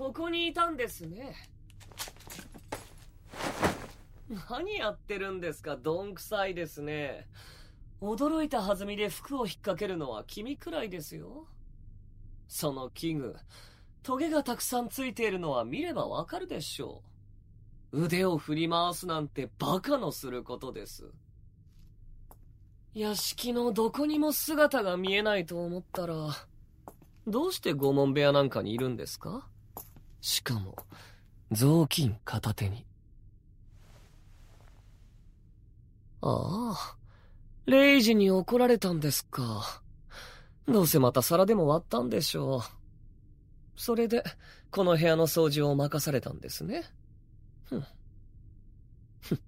ここにいたんですね。何やってるんですか、どんくさいですね。驚いた弾みで服を引っ掛けるのは君くらいですよ。その器具、トゲがたくさんついているのは見ればわかるでしょう。腕を振り回すなんてバカのすることです。屋敷のどこにも姿が見えないと思ったら、どうして拷問部屋なんかにいるんですか？しかも、雑巾片手に。ああ、レイジに怒られたんですか。どうせまた皿でも割ったんでしょう。それで、この部屋の掃除を任されたんですね。ふん。ふん。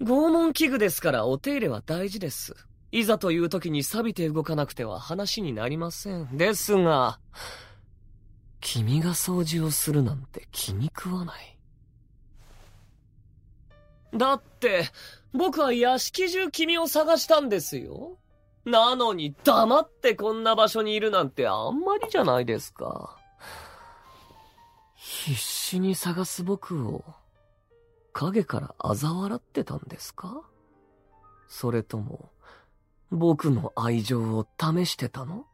拷問器具ですからお手入れは大事です。いざという時に錆びて動かなくては話になりません。ですが、君が掃除をするなんて気に食わない。だって、僕は屋敷中君を探したんですよ。なのに黙ってこんな場所にいるなんてあんまりじゃないですか。必死に探す僕を影から嘲笑ってたんですか？それとも、僕の愛情を試してたの？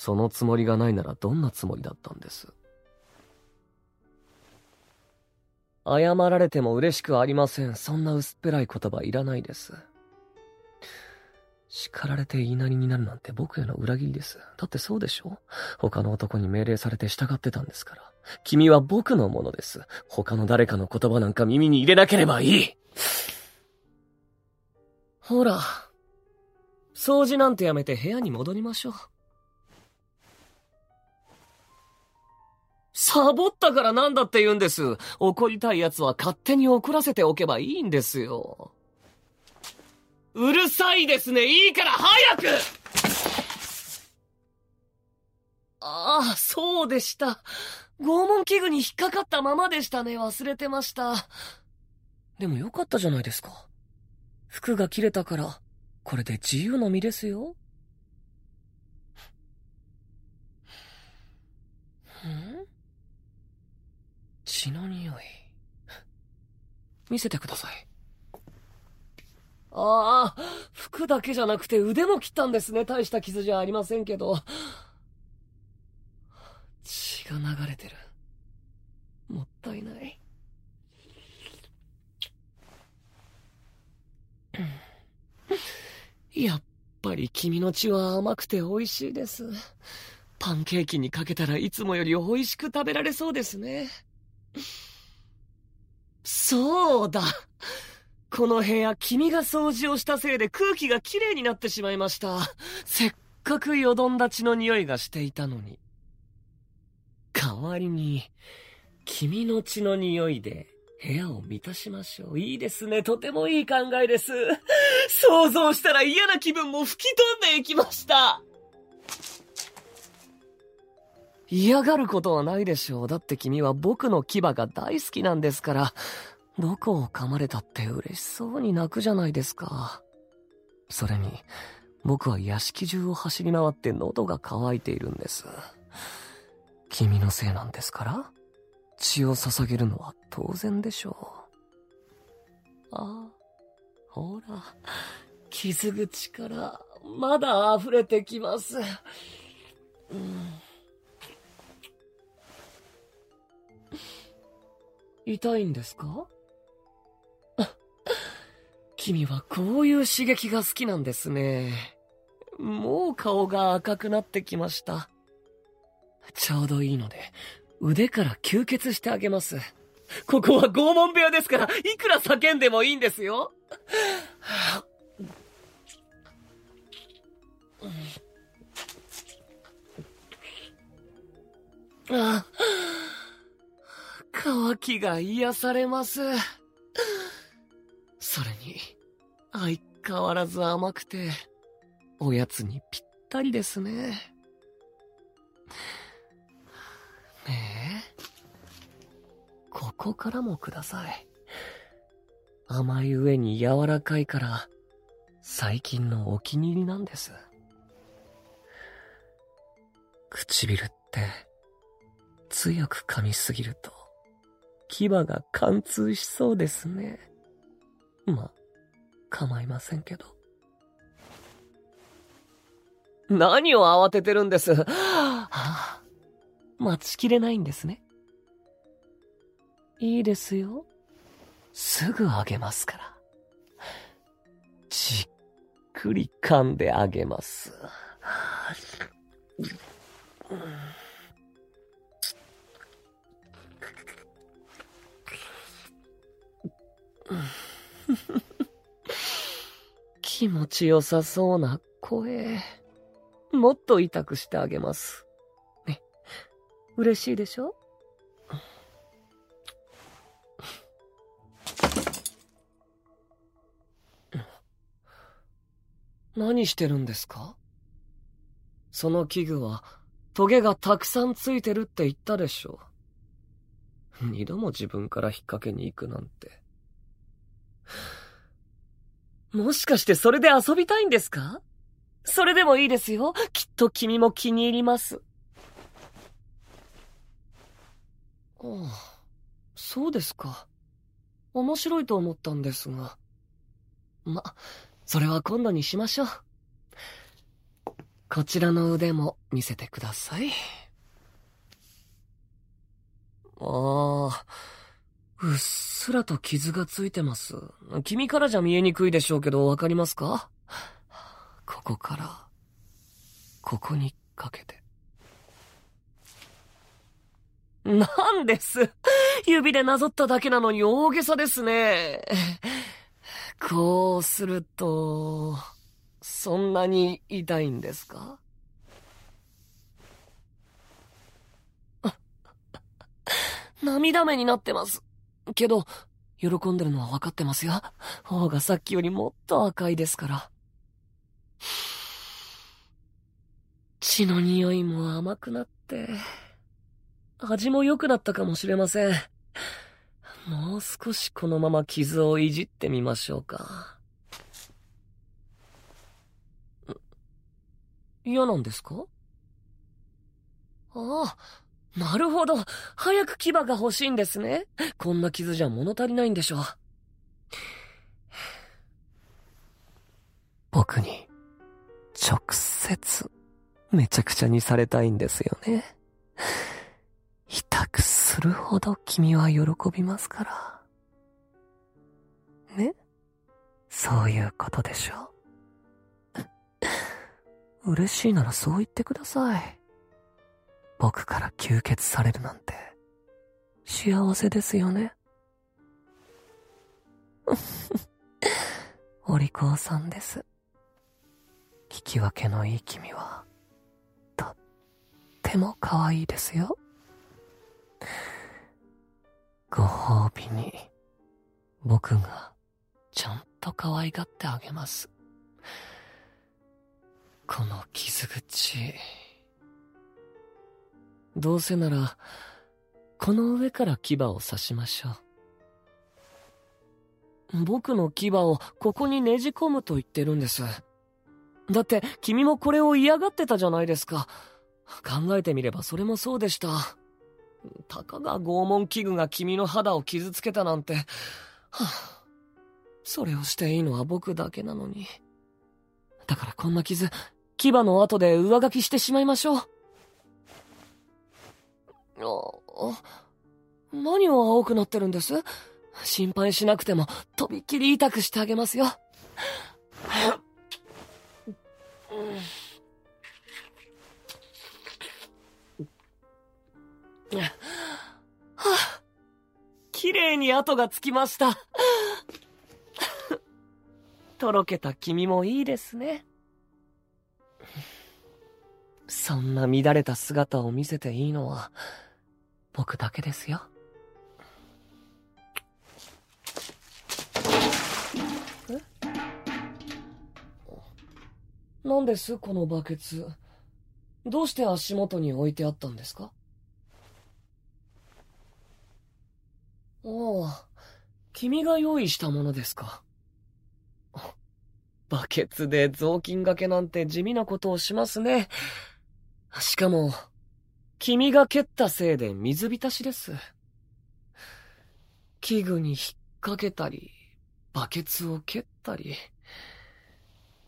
そのつもりがないならどんなつもりだったんです？謝られても嬉しくありません。そんな薄っぺらい言葉いらないです。叱られて言いなりになるなんて僕への裏切りです。だってそうでしょ？他の男に命令されて従ってたんですから。君は僕のものです。他の誰かの言葉なんか耳に入れなければいい。ほら、掃除なんてやめて部屋に戻りましょう。サボったからなんだって言うんです。怒りたい奴は勝手に怒らせておけばいいんですよ。うるさいですね。いいから早くああ、そうでした。拷問器具に引っかかったままでしたね。忘れてました。でもよかったじゃないですか。服が切れたから、これで自由の身ですよ。血の匂い。見せてください。ああ、服だけじゃなくて腕も切ったんですね。大した傷じゃありませんけど。血が流れてる。もったいない。やっぱり君の血は甘くて美味しいです。パンケーキにかけたらいつもより美味しく食べられそうですね。そうだ。この部屋、君が掃除をしたせいで空気がきれいになってしまいました。せっかくよどんだ血の匂いがしていたのに。代わりに、君の血の匂いで部屋を満たしましょう。いいですね。とてもいい考えです。想像したら嫌な気分も吹き飛んでいきました。嫌がることはないでしょう。だって君は僕の牙が大好きなんですから。どこを噛まれたって嬉しそうに泣くじゃないですか。それに、僕は屋敷中を走り回って喉が渇いているんです。君のせいなんですから血を捧げるのは当然でしょう。あ、ほら、傷口からまだ溢れてきます。うん痛いんですか？君はこういう刺激が好きなんですね。もう顔が赤くなってきました。ちょうどいいので、腕から吸血してあげます。ここは拷問部屋ですから、いくら叫んでもいいんですよ。ああ、乾きが癒されます。相変わらず甘くて、おやつにぴったりですね。ねえ。ここからもください。甘い上に柔らかいから、最近のお気に入りなんです。唇って、強く噛みすぎると、牙が貫通しそうですね。ま、構いませんけど。何を慌ててるんです？はあ、待ちきれないんですね。いいですよ。すぐあげますから。じっくり噛んであげます。気持ちよさそうな声。もっと痛くしてあげます。ね。嬉しいでしょ？何してるんですか？その器具は、トゲがたくさんついてるって言ったでしょ。二度も自分から引っ掛けに行くなんて。もしかしてそれで遊びたいんですか？それでもいいですよ。きっと君も気に入ります。ああ、そうですか。面白いと思ったんですが。ま、それは今度にしましょう。こちらの腕も見せてください。ああ、うっすらと傷がついてます。君からじゃ見えにくいでしょうけど、わかりますか？ここから、ここにかけて。なんです指でなぞっただけなのに大げさですね。こうすると、そんなに痛いんですか？涙目になってます。けど、喜んでるのは分かってますよ。方がさっきよりもっと赤いですから。血の匂いも甘くなって、味も良くなったかもしれません。もう少しこのまま傷をいじってみましょうか。嫌なんですか？ああ、なるほど。早く牙が欲しいんですね。こんな傷じゃ物足りないんでしょう。僕に、直接、めちゃくちゃにされたいんですよね。痛くするほど君は喜びますから。ね？そういうことでしょ？嬉しいならそう言ってください。僕から吸血されるなんて、幸せですよね。お利口さんです。聞き分けのいい君は、とっても可愛いですよ。ご褒美に、僕が、ちゃんと可愛がってあげます。この傷口、どうせなら、この上から牙を刺しましょう。僕の牙をここにねじ込むと言ってるんです。だって、君もこれを嫌がってたじゃないですか。考えてみればそれもそうでした。たかが拷問器具が君の肌を傷つけたなんて、はあ、それをしていいのは僕だけなのに。だからこんな傷、牙の後で上書きしてしまいましょう。あ、何を青くなってるんです？心配しなくても、とびっきり痛くしてあげますよ。はあ、綺麗に跡がつきました。とろけた君もいいですね。そんな乱れた姿を見せていいのは、僕だけですよ。え？何ですこのバケツ。どうして足元に置いてあったんですか？ああ、君が用意したものですか？バケツで雑巾がけなんて地味なことをしますね。しかも、君が蹴ったせいで水浸しです。器具に引っ掛けたり、バケツを蹴ったり、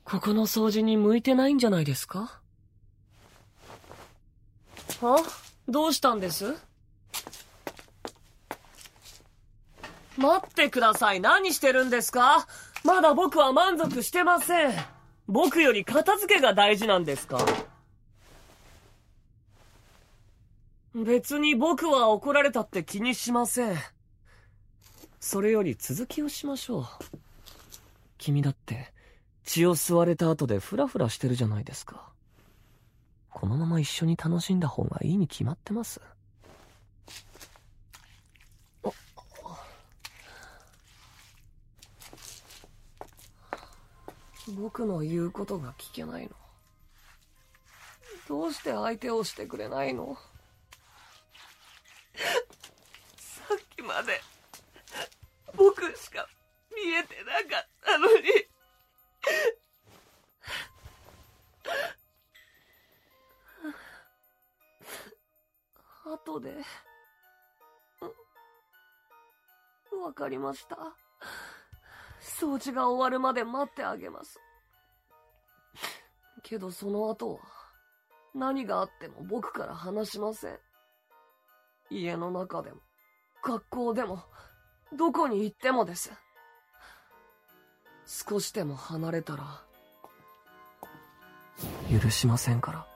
ここの掃除に向いてないんじゃないですか？あ？どうしたんです？待ってください。何してるんですか？まだ僕は満足してません。僕より片付けが大事なんですか？別に僕は怒られたって気にしません。それより続きをしましょう。君だって、血を吸われた後でフラフラしてるじゃないですか。このまま一緒に楽しんだ方がいいに決まってます。僕の言うことが聞けないの。どうして相手をしてくれないのさっきまで、僕しか見えてなかったのに。後で。わかりました。掃除が終わるまで待ってあげます。けどその後は、何があっても僕から話しません。家の中でも、学校でも、どこに行ってもです。少しでも離れたら、許しませんから。